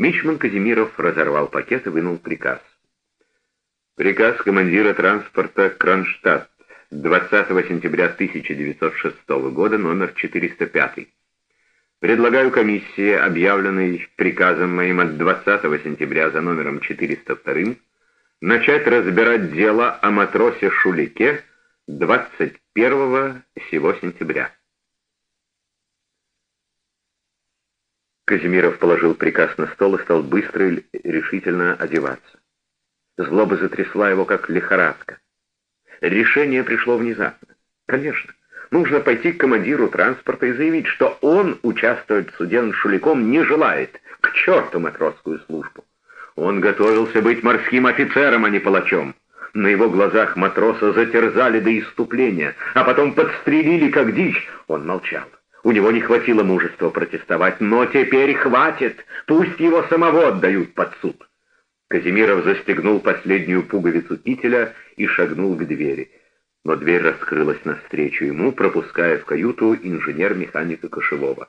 Мичман Казимиров разорвал пакет и вынул приказ. Приказ командира транспорта Кронштадт 20 сентября 1906 года, номер 405. Предлагаю комиссии, объявленной приказом моим от 20 сентября за номером 402, начать разбирать дело о матросе Шулике 21 сего сентября. Казимиров положил приказ на стол и стал быстро и решительно одеваться. Злоба затрясла его, как лихорадка. Решение пришло внезапно. Конечно, нужно пойти к командиру транспорта и заявить, что он участвовать в суде над Шуликом не желает. К черту матросскую службу. Он готовился быть морским офицером, а не палачом. На его глазах матроса затерзали до иступления, а потом подстрелили, как дичь. Он молчал. У него не хватило мужества протестовать, но теперь хватит, пусть его самого отдают под суд. Казимиров застегнул последнюю пуговицу кителя и шагнул к двери. Но дверь раскрылась навстречу ему, пропуская в каюту инженер-механика Кошевого.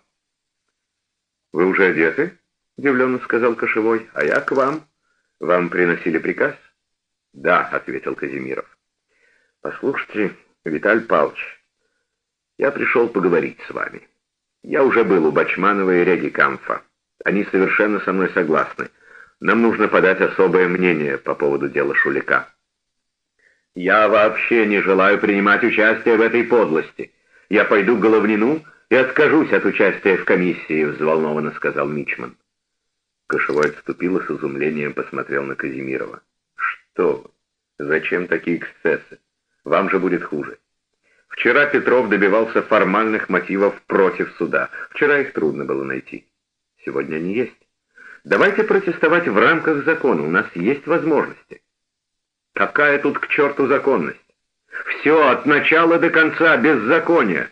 «Вы уже одеты?» — удивленно сказал Кошевой. «А я к вам. Вам приносили приказ?» «Да», — ответил Казимиров. «Послушайте, Виталь Павлович, я пришел поговорить с вами. Я уже был у Бачманова и Реги Камфа. Они совершенно со мной согласны. Нам нужно подать особое мнение по поводу дела Шулика. Я вообще не желаю принимать участие в этой подлости. Я пойду к Головнину и откажусь от участия в комиссии, взволнованно сказал Мичман. Кошевой отступил и с изумлением посмотрел на Казимирова. Что вы? Зачем такие эксцессы? Вам же будет хуже. Вчера Петров добивался формальных мотивов против суда. Вчера их трудно было найти. Сегодня они есть. Давайте протестовать в рамках закона. У нас есть возможности. Какая тут к черту законность? Все от начала до конца беззаконие.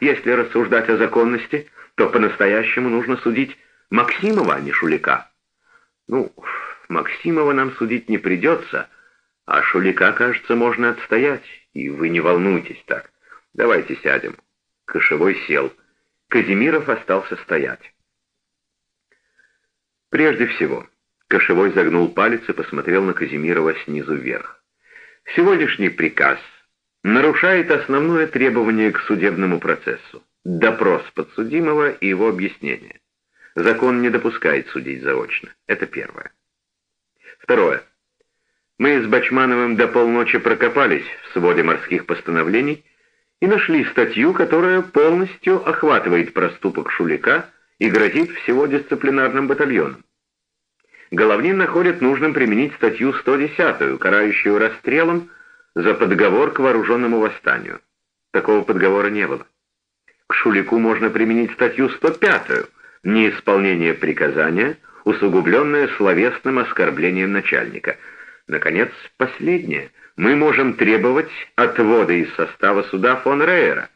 Если рассуждать о законности, то по-настоящему нужно судить Максимова, а не Шулика. Ну, Максимова нам судить не придется, а Шулика, кажется, можно отстоять. И вы не волнуйтесь так. Давайте сядем. Кошевой сел. Казимиров остался стоять. Прежде всего, Кошевой загнул палец и посмотрел на Казимирова снизу вверх. Сегодняшний приказ нарушает основное требование к судебному процессу — допрос подсудимого и его объяснение. Закон не допускает судить заочно. Это первое. Второе. Мы с Бачмановым до полночи прокопались в своде морских постановлений и нашли статью, которая полностью охватывает проступок Шулика и грозит всего дисциплинарным батальоном. Головнин находит нужным применить статью 110, карающую расстрелом за подговор к вооруженному восстанию. Такого подговора не было. К Шулику можно применить статью 105, неисполнение приказания, усугубленное словесным оскорблением начальника – Наконец, последнее. Мы можем требовать отвода из состава суда фон Рейера.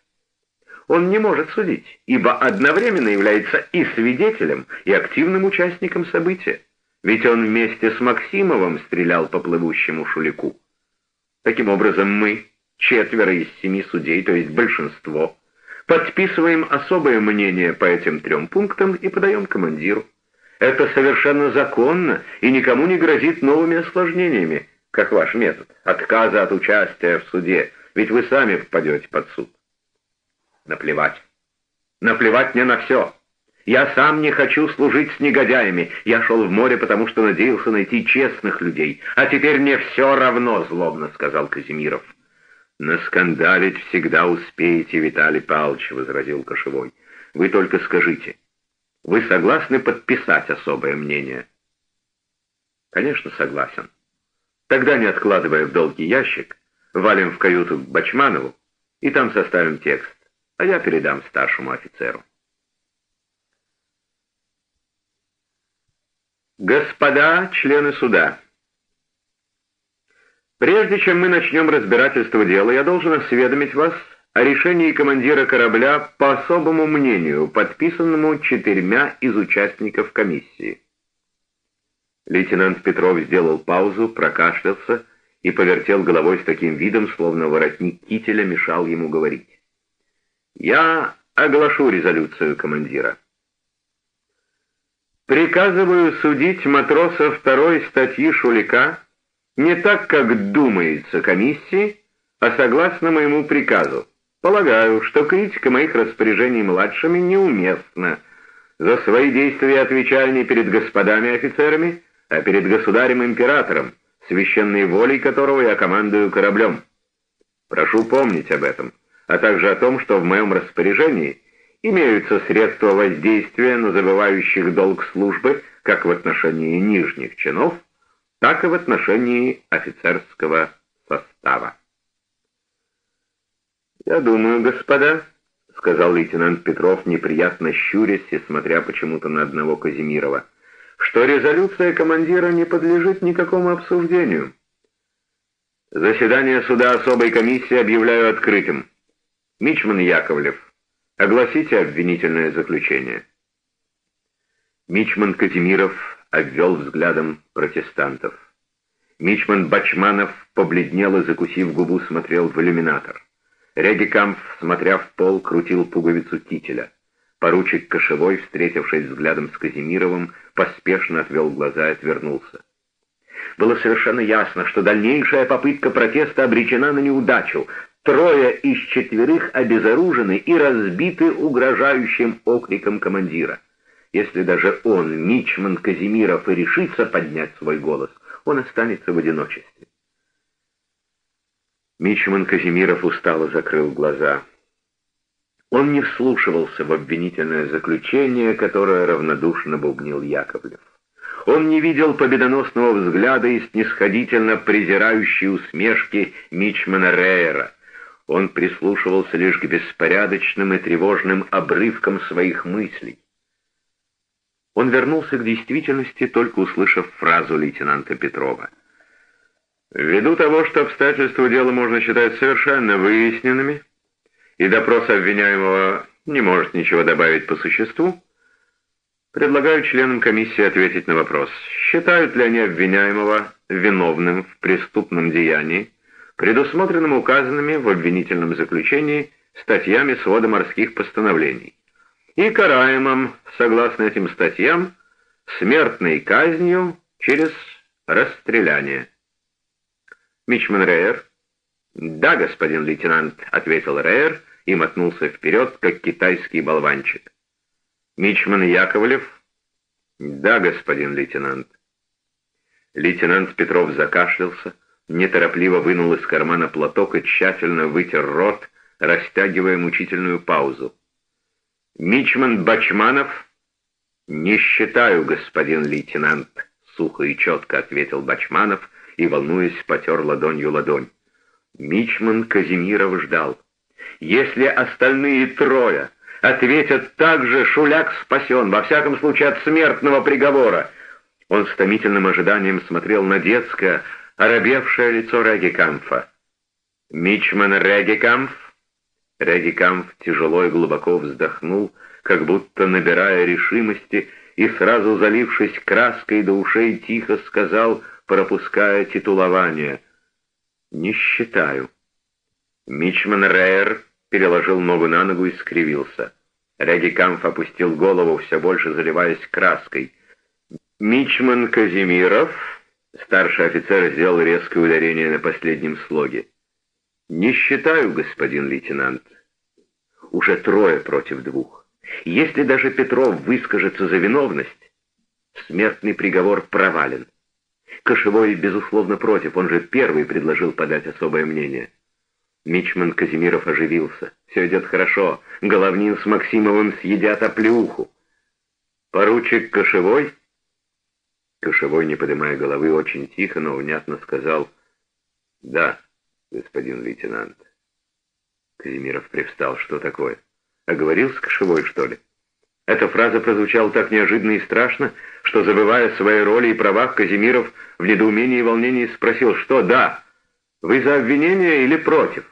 Он не может судить, ибо одновременно является и свидетелем, и активным участником события. Ведь он вместе с Максимовым стрелял по плывущему шулику. Таким образом, мы, четверо из семи судей, то есть большинство, подписываем особое мнение по этим трем пунктам и подаем командиру. Это совершенно законно и никому не грозит новыми осложнениями, как ваш метод, отказа от участия в суде, ведь вы сами попадете под суд. Наплевать. Наплевать мне на все. Я сам не хочу служить с негодяями. Я шел в море, потому что надеялся найти честных людей. А теперь мне все равно, злобно сказал Казимиров. «Наскандалить всегда успеете, Виталий Павлович», — возразил Кошевой. «Вы только скажите, вы согласны подписать особое мнение? Конечно, согласен. Тогда, не откладывая в долгий ящик, валим в каюту к Бачманову и там составим текст, а я передам старшему офицеру. Господа члены суда, прежде чем мы начнем разбирательство дела, я должен осведомить вас о решении командира корабля по особому мнению, подписанному четырьмя из участников комиссии. Лейтенант Петров сделал паузу, прокашлялся и повертел головой с таким видом, словно воротник кителя мешал ему говорить. «Я оглашу резолюцию командира». Приказываю судить матроса второй статьи Шулика не так, как думается комиссии, а согласно моему приказу. Полагаю, что критика моих распоряжений младшими неуместна. За свои действия отвечаю не перед господами офицерами, а перед государем-императором, священной волей которого я командую кораблем. Прошу помнить об этом, а также о том, что в моем распоряжении имеются средства воздействия на забывающих долг службы как в отношении нижних чинов, так и в отношении офицерского состава. «Я думаю, господа», — сказал лейтенант Петров, неприятно щурясь и смотря почему-то на одного Казимирова, «что резолюция командира не подлежит никакому обсуждению. Заседание суда особой комиссии объявляю открытым. Мичман Яковлев, огласите обвинительное заключение». Мичман Казимиров обвел взглядом протестантов. Мичман Бачманов побледнел и, закусив губу, смотрел в иллюминатор. Редикамп, смотря в пол, крутил пуговицу кителя. Поручик Кошевой, встретившись взглядом с Казимировым, поспешно отвел глаза и отвернулся. Было совершенно ясно, что дальнейшая попытка протеста обречена на неудачу. Трое из четверых обезоружены и разбиты угрожающим окриком командира. Если даже он, Мичман Казимиров, и решится поднять свой голос, он останется в одиночестве. Мичман Казимиров устало закрыл глаза. Он не вслушивался в обвинительное заключение, которое равнодушно бубнил Яковлев. Он не видел победоносного взгляда и снисходительно презирающей усмешки Мичмана Рейера. Он прислушивался лишь к беспорядочным и тревожным обрывкам своих мыслей. Он вернулся к действительности, только услышав фразу лейтенанта Петрова — Ввиду того, что обстоятельства дела можно считать совершенно выясненными, и допрос обвиняемого не может ничего добавить по существу, предлагаю членам комиссии ответить на вопрос, считают ли они обвиняемого виновным в преступном деянии, предусмотренным указанными в обвинительном заключении статьями свода морских постановлений, и караемым, согласно этим статьям, смертной казнью через расстреляние. Мичман Рейер?» «Да, господин лейтенант», — ответил Рейер и мотнулся вперед, как китайский болванчик. «Мичман Яковлев?» «Да, господин лейтенант». Лейтенант Петров закашлялся, неторопливо вынул из кармана платок и тщательно вытер рот, растягивая мучительную паузу. «Мичман Бачманов?» «Не считаю, господин лейтенант», — сухо и четко ответил Бачманов, и, волнуясь, потер ладонью ладонь. Мичман Казимиров ждал. Если остальные трое ответят так же, Шуляк спасен, во всяком случае от смертного приговора. Он с томительным ожиданием смотрел на детское, оробевшее лицо Регикамфа. «Мичман Регикамф?» Регикамф тяжело и глубоко вздохнул, как будто набирая решимости, и сразу залившись краской до ушей, тихо сказал — пропуская титулование. «Не считаю». Мичман Рейер переложил ногу на ногу и скривился. Реги Камф опустил голову, все больше заливаясь краской. «Мичман Казимиров...» Старший офицер сделал резкое ударение на последнем слоге. «Не считаю, господин лейтенант. Уже трое против двух. Если даже Петров выскажется за виновность, смертный приговор провален. Кошевой, безусловно, против, он же первый предложил подать особое мнение. Мичман Казимиров оживился. «Все идет хорошо. Головнин с Максимовым съедят оплеуху». «Поручик Кошевой?» Кошевой, не поднимая головы, очень тихо, но внятно сказал «Да, господин лейтенант». Казимиров привстал. «Что такое? Оговорился Кошевой, что ли?» Эта фраза прозвучала так неожиданно и страшно, что, забывая о своей роли и правах, Казимиров в недоумении и волнении спросил, что «да, вы за обвинение или против?»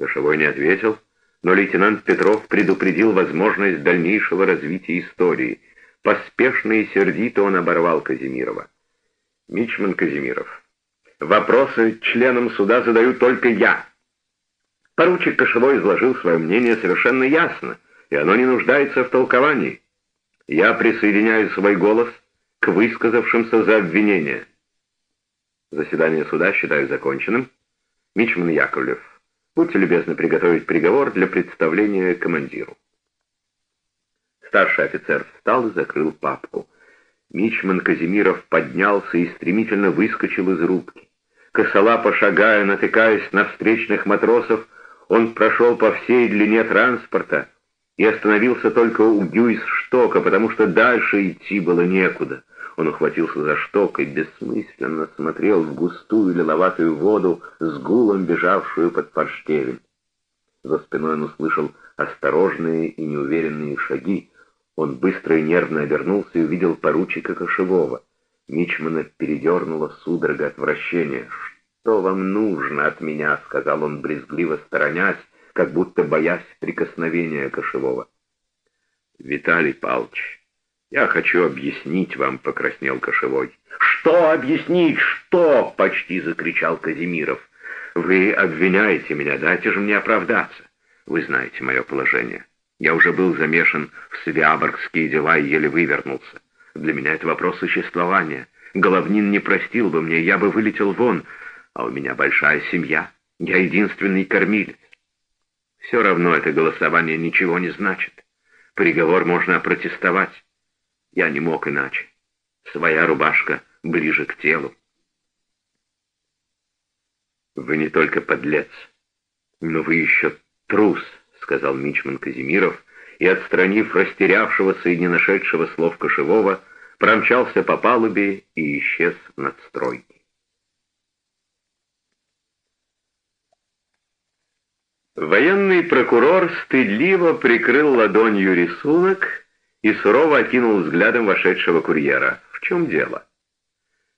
Кошевой не ответил, но лейтенант Петров предупредил возможность дальнейшего развития истории. Поспешно и сердито он оборвал Казимирова. «Мичман Казимиров, вопросы членам суда задаю только я». Поручик Кошевой изложил свое мнение совершенно ясно, и оно не нуждается в толковании. Я присоединяю свой голос к высказавшимся за обвинение. Заседание суда считаю законченным. Мичман Яковлев, будьте любезны приготовить приговор для представления командиру. Старший офицер встал и закрыл папку. Мичман Казимиров поднялся и стремительно выскочил из рубки. Косолапо шагая, натыкаясь на встречных матросов, он прошел по всей длине транспорта и остановился только у Гюйс-штока, потому что дальше идти было некуда. Он ухватился за шток и бессмысленно смотрел в густую лиловатую воду с гулом, бежавшую под форштевень. За спиной он услышал осторожные и неуверенные шаги. Он быстро и нервно обернулся и увидел поручика Кошевого. Мичмана передернуло судорога отвращения. «Что вам нужно от меня?» — сказал он, брезгливо сторонясь, как будто боясь прикосновения Кошевого. «Виталий Павлович, «Я хочу объяснить вам», — покраснел Кошевой. «Что объяснить? Что?» — почти закричал Казимиров. «Вы обвиняете меня, дайте же мне оправдаться. Вы знаете мое положение. Я уже был замешан в свяборгские дела и еле вывернулся. Для меня это вопрос существования. Головнин не простил бы мне, я бы вылетел вон, а у меня большая семья. Я единственный кормилец. Все равно это голосование ничего не значит. Приговор можно опротестовать. Я не мог иначе. Своя рубашка ближе к телу. «Вы не только подлец, но вы еще трус», — сказал Мичман Казимиров, и, отстранив растерявшегося и не нашедшего слов кошевого, промчался по палубе и исчез в надстройке. Военный прокурор стыдливо прикрыл ладонью рисунок и сурово окинул взглядом вошедшего курьера. «В чем дело?»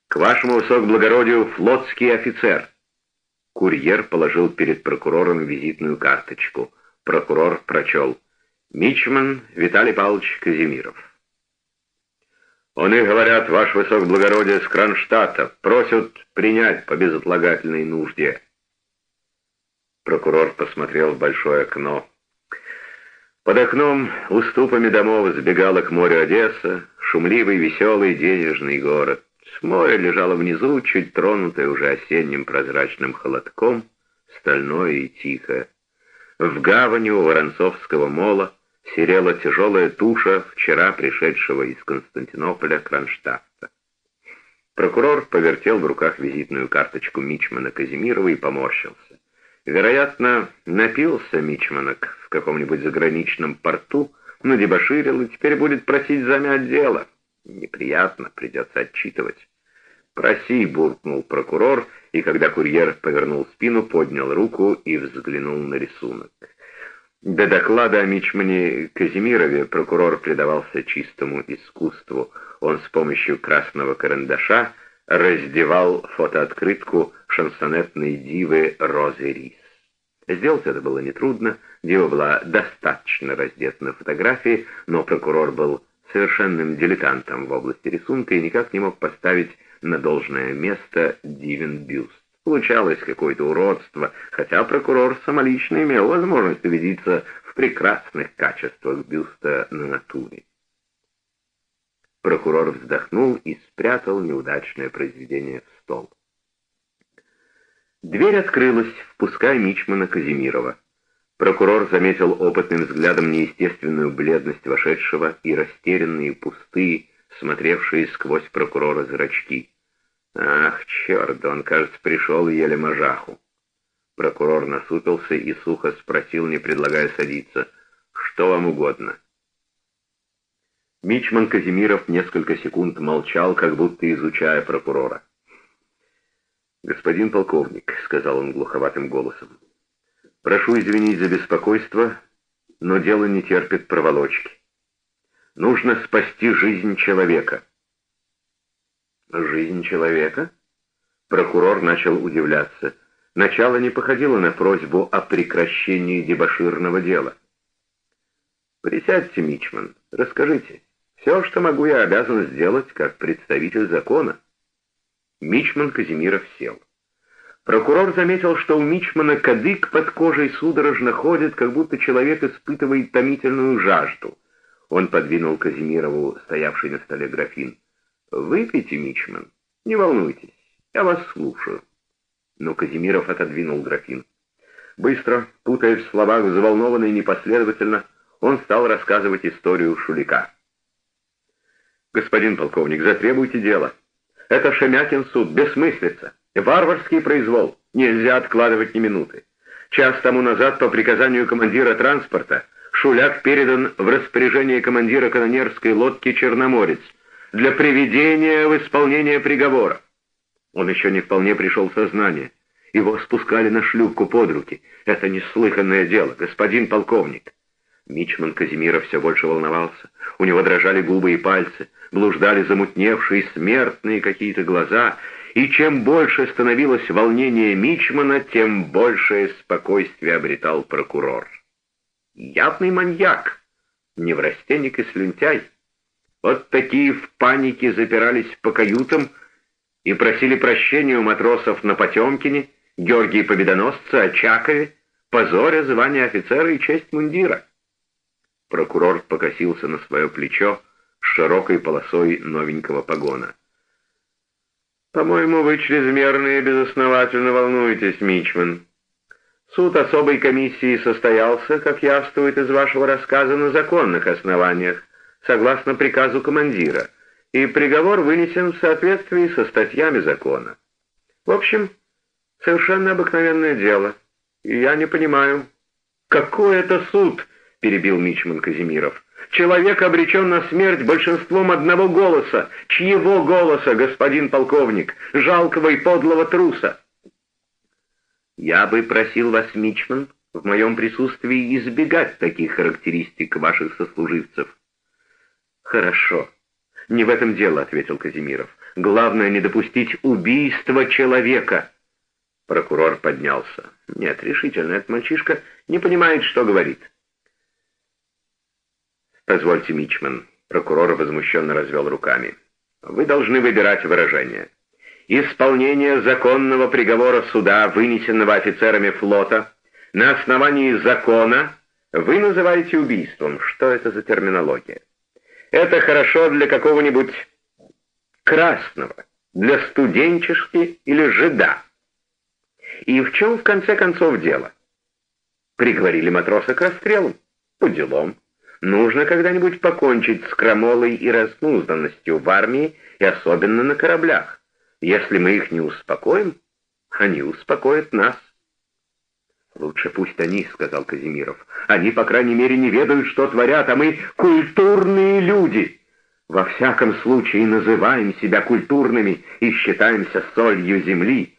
«К вашему высокоблагородию флотский офицер». Курьер положил перед прокурором визитную карточку. Прокурор прочел «Мичман Виталий Павлович Казимиров». «Он и говорят, ваше высокоблагородие, с Кронштадта, просят принять по безотлагательной нужде». Прокурор посмотрел в большое окно. Под окном уступами домов сбегала к морю Одесса, шумливый, веселый, денежный город. Море лежало внизу, чуть тронутое уже осенним прозрачным холодком, стальное и тихое. В гавани у Воронцовского мола серела тяжелая туша вчера пришедшего из Константинополя Кронштадта. Прокурор повертел в руках визитную карточку Мичмана Казимирова и поморщился. Вероятно, напился Мичманок в каком-нибудь заграничном порту, надебоширил и теперь будет просить замять дело. Неприятно, придется отчитывать. «Проси», — буркнул прокурор, и когда курьер повернул спину, поднял руку и взглянул на рисунок. До доклада о Мичмане Казимирове прокурор предавался чистому искусству. Он с помощью красного карандаша раздевал фотооткрытку шансонетной дивы Розы Рис. Сделать это было нетрудно, дива была достаточно раздета на фотографии, но прокурор был совершенным дилетантом в области рисунка и никак не мог поставить на должное место дивен бюст. Получалось какое-то уродство, хотя прокурор самолично имел возможность убедиться в прекрасных качествах бюста на натуре. Прокурор вздохнул и спрятал неудачное произведение в стол. Дверь открылась, впуская Мичмана Казимирова. Прокурор заметил опытным взглядом неестественную бледность вошедшего и растерянные, пустые, смотревшие сквозь прокурора зрачки. «Ах, черт, он, кажется, пришел еле мажаху». Прокурор насупился и сухо спросил, не предлагая садиться, «Что вам угодно?» Мичман Казимиров несколько секунд молчал, как будто изучая прокурора. «Господин полковник», — сказал он глуховатым голосом, — «прошу извинить за беспокойство, но дело не терпит проволочки. Нужно спасти жизнь человека». «Жизнь человека?» Прокурор начал удивляться. Начало не походило на просьбу о прекращении дебоширного дела. «Присядьте, Мичман, расскажите». Все, что могу, я обязан сделать как представитель закона. Мичман Казимиров сел. Прокурор заметил, что у Мичмана кадык под кожей судорожно ходит, как будто человек испытывает томительную жажду. Он подвинул Казимирову стоявший на столе графин. «Выпейте, Мичман, не волнуйтесь, я вас слушаю». Но Казимиров отодвинул графин. Быстро, путаясь в словах, взволнованно и непоследовательно, он стал рассказывать историю Шулика. «Господин полковник, затребуйте дело. Это Шемякин суд, бессмыслица, варварский произвол, нельзя откладывать ни минуты. Час тому назад по приказанию командира транспорта Шуляк передан в распоряжение командира канонерской лодки «Черноморец» для приведения в исполнение приговора. Он еще не вполне пришел в сознание. Его спускали на шлюпку под руки. Это неслыханное дело, господин полковник. Мичман Казимира все больше волновался. У него дрожали губы и пальцы, блуждали замутневшие смертные какие-то глаза, и чем больше становилось волнение Мичмана, тем большее спокойствие обретал прокурор. Явный маньяк, неврастенник и слюнтяй. Вот такие в панике запирались по каютам и просили прощения у матросов на Потемкине, Георгии Победоносца, Очакове, позоря звания офицера и честь мундира. Прокурор покосился на свое плечо с широкой полосой новенького погона. «По-моему, вы чрезмерно и безосновательно волнуетесь, Мичман. Суд особой комиссии состоялся, как явствует из вашего рассказа, на законных основаниях, согласно приказу командира, и приговор вынесен в соответствии со статьями закона. В общем, Совершенно обыкновенное дело. И я не понимаю. Какой это суд? Перебил Мичман Казимиров. Человек обречен на смерть большинством одного голоса. Чьего голоса, господин полковник? Жалкого и подлого труса. Я бы просил вас, Мичман, в моем присутствии избегать таких характеристик ваших сослуживцев. Хорошо. Не в этом дело, ответил Казимиров. Главное не допустить убийства человека. Прокурор поднялся. Нет, решительно, этот мальчишка не понимает, что говорит. Позвольте, Мичман. Прокурор возмущенно развел руками. Вы должны выбирать выражение. Исполнение законного приговора суда, вынесенного офицерами флота, на основании закона вы называете убийством. Что это за терминология? Это хорошо для какого-нибудь красного, для студенчески или жида. И в чем в конце концов дело? Приговорили матроса к расстрелу. По делам. Нужно когда-нибудь покончить с крамолой и разнузданностью в армии и особенно на кораблях. Если мы их не успокоим, они успокоят нас. «Лучше пусть они», — сказал Казимиров. «Они, по крайней мере, не ведают, что творят, а мы культурные люди. Во всяком случае, называем себя культурными и считаемся солью земли».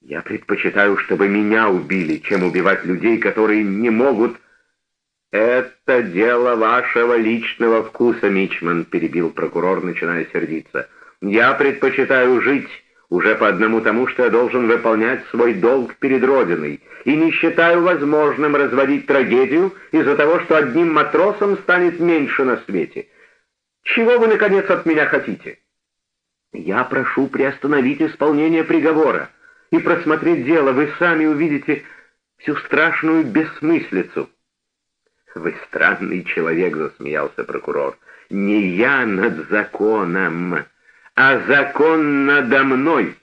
Я предпочитаю, чтобы меня убили, чем убивать людей, которые не могут... «Это дело вашего личного вкуса, Мичман», — перебил прокурор, начиная сердиться. «Я предпочитаю жить уже по одному тому, что я должен выполнять свой долг перед Родиной, и не считаю возможным разводить трагедию из-за того, что одним матросом станет меньше на свете. Чего вы, наконец, от меня хотите?» «Я прошу приостановить исполнение приговора» и просмотреть дело, вы сами увидите всю страшную бессмыслицу. «Вы странный человек», — засмеялся прокурор. «Не я над законом, а закон надо мной.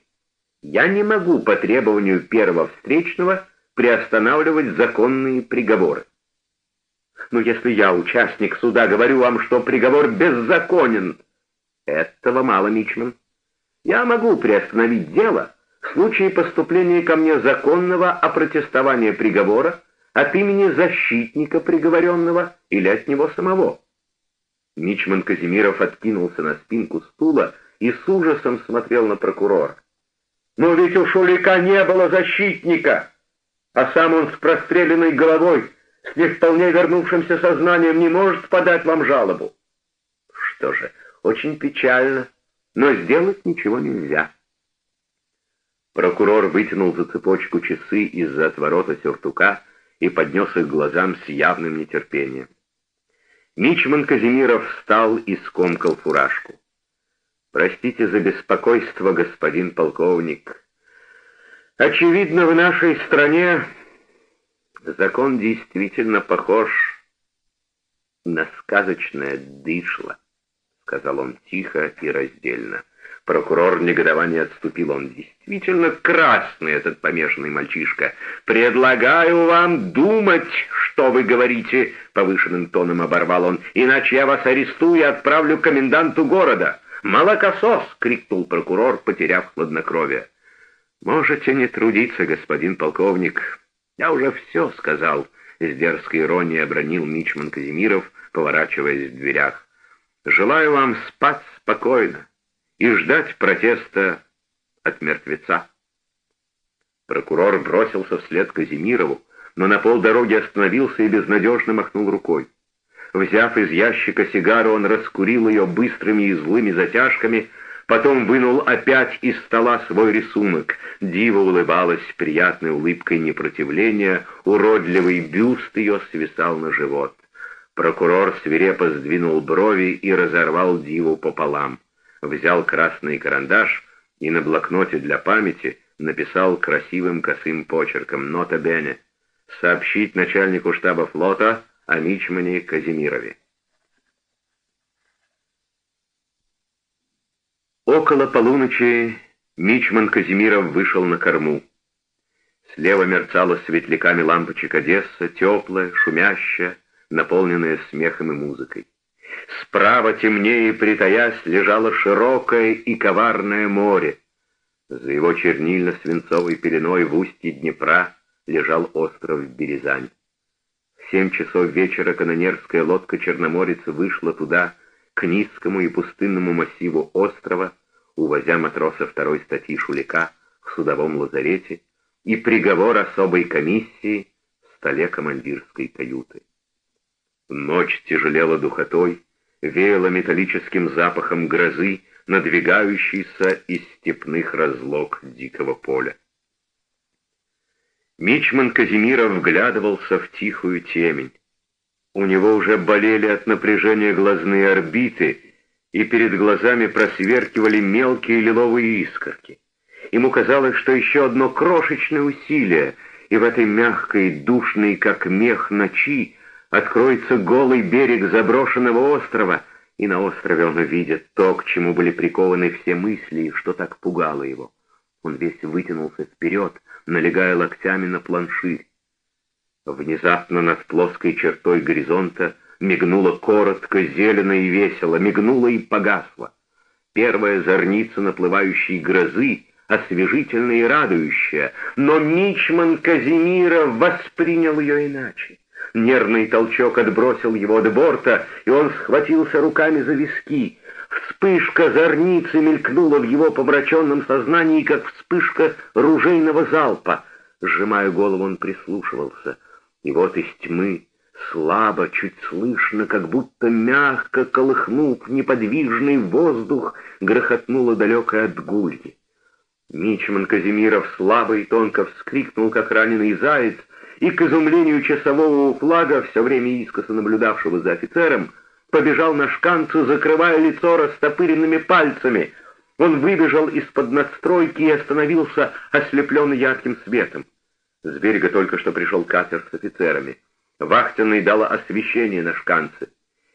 Я не могу по требованию первого встречного приостанавливать законные приговоры. Но если я, участник суда, говорю вам, что приговор беззаконен, этого мало, Мичман. Я могу приостановить дело» в случае поступления ко мне законного опротестования приговора от имени защитника приговоренного или от него самого. Мичман Казимиров откинулся на спинку стула и с ужасом смотрел на прокурора. «Но ведь у Шулика не было защитника, а сам он с простреленной головой, с не вполне вернувшимся сознанием не может подать вам жалобу». «Что же, очень печально, но сделать ничего нельзя». Прокурор вытянул за цепочку часы из-за отворота сюртука и поднес их глазам с явным нетерпением. Мичман Казимиров встал и скомкал фуражку. «Простите за беспокойство, господин полковник. Очевидно, в нашей стране закон действительно похож на сказочное дышло, сказал он тихо и раздельно. Прокурор негодования отступил. Он действительно красный, этот помешанный мальчишка. «Предлагаю вам думать, что вы говорите», — повышенным тоном оборвал он, «иначе я вас арестую и отправлю к коменданту города». «Молокосос!» — крикнул прокурор, потеряв хладнокровие. «Можете не трудиться, господин полковник. Я уже все сказал», — с дерзкой иронией обронил Мичман Казимиров, поворачиваясь в дверях. «Желаю вам спать спокойно и ждать протеста от мертвеца. Прокурор бросился вслед Казимирову, но на полдороги остановился и безнадежно махнул рукой. Взяв из ящика сигару, он раскурил ее быстрыми и злыми затяжками, потом вынул опять из стола свой рисунок. Дива улыбалась приятной улыбкой непротивления, уродливый бюст ее свисал на живот. Прокурор свирепо сдвинул брови и разорвал Диву пополам взял красный карандаш и на блокноте для памяти написал красивым косым почерком «Нота Бене» сообщить начальнику штаба флота о Мичмане Казимирове. Около полуночи Мичман Казимиров вышел на корму. Слева мерцала светляками лампочек Одесса, теплая, шумящая, наполненная смехом и музыкой. Справа темнее, притаясь, лежало широкое и коварное море. За его чернильно-свинцовой пеленой в устье Днепра лежал остров Березань. В семь часов вечера канонерская лодка «Черноморец» вышла туда, к низкому и пустынному массиву острова, увозя матроса второй статьи Шулика в судовом лазарете и приговор особой комиссии в столе командирской каюты. Ночь тяжелела духотой, веяло металлическим запахом грозы, надвигающейся из степных разлог дикого поля. Мичман Казимиров вглядывался в тихую темень. У него уже болели от напряжения глазные орбиты, и перед глазами просверкивали мелкие лиловые искорки. Ему казалось, что еще одно крошечное усилие, и в этой мягкой, душной, как мех ночи, откроется голый берег заброшенного острова, и на острове он увидит то, к чему были прикованы все мысли, что так пугало его. Он весь вытянулся вперед, налегая локтями на планширь. Внезапно над плоской чертой горизонта мигнуло коротко, зелено и весело, мигнуло и погасло. Первая зорница наплывающей грозы, освежительная и радующая, но Мичман Казимира воспринял ее иначе. Нервный толчок отбросил его от борта, и он схватился руками за виски. Вспышка зорницы мелькнула в его помраченном сознании, как вспышка ружейного залпа. Сжимая голову, он прислушивался. И вот из тьмы, слабо, чуть слышно, как будто мягко колыхнув неподвижный воздух, грохотнуло далекое от гульи. Мичман Казимиров слабо и тонко вскрикнул, как раненый заяц, и, к изумлению часового у флага, все время искоса наблюдавшего за офицером, побежал на шканцу, закрывая лицо растопыренными пальцами. Он выбежал из-под надстройки и остановился, ослепленный ярким светом. С берега только что пришел катер с офицерами. Вахтенный дала освещение на шканце.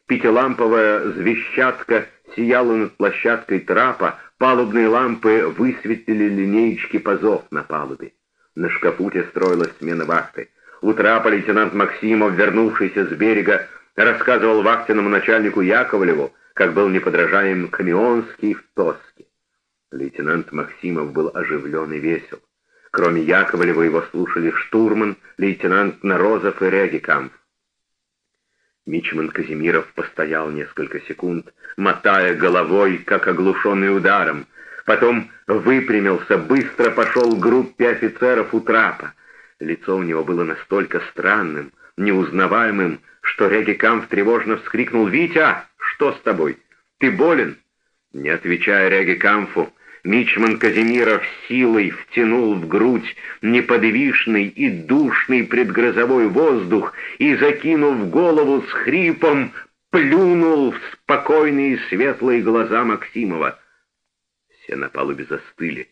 Пятиламповая звещатка сияла над площадкой трапа, палубные лампы высветили линеечки пазов на палубе. На шкапуте строилась смена вахты. У трапа лейтенант Максимов, вернувшийся с берега, рассказывал вахтенному начальнику Яковлеву, как был неподражаем Камионский в Тоске. Лейтенант Максимов был оживлен и весел. Кроме Яковлева его слушали штурман, лейтенант Нарозов и Регикамп. Мичман Казимиров постоял несколько секунд, мотая головой, как оглушенный ударом, Потом выпрямился, быстро пошел к группе офицеров у трапа. Лицо у него было настолько странным, неузнаваемым, что Реги Камф тревожно вскрикнул «Витя, что с тобой? Ты болен?» Не отвечая Реги Камфу, Мичман Казимиров силой втянул в грудь неподвижный и душный предгрозовой воздух и, закинув голову с хрипом, плюнул в спокойные светлые глаза Максимова. Все на палубе застыли.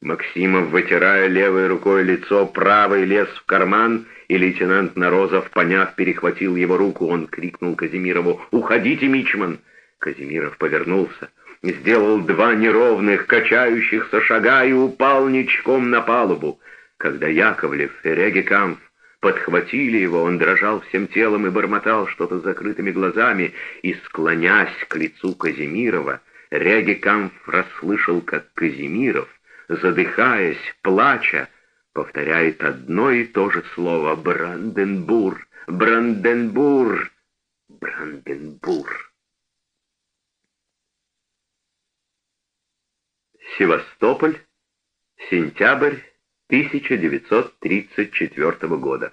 Максимов, вытирая левой рукой лицо, правой лез в карман, и лейтенант Нарозов, поняв, перехватил его руку. Он крикнул Казимирову «Уходите, Мичман!» Казимиров повернулся, сделал два неровных, качающихся шага и упал ничком на палубу. Когда Яковлев и Регекамф подхватили его, он дрожал всем телом и бормотал что-то закрытыми глазами, и, склонясь к лицу Казимирова, Регекамф расслышал, как Казимиров, задыхаясь, плача, повторяет одно и то же слово «Бранденбур! Бранденбур! Бранденбур!» Севастополь, сентябрь 1934 года.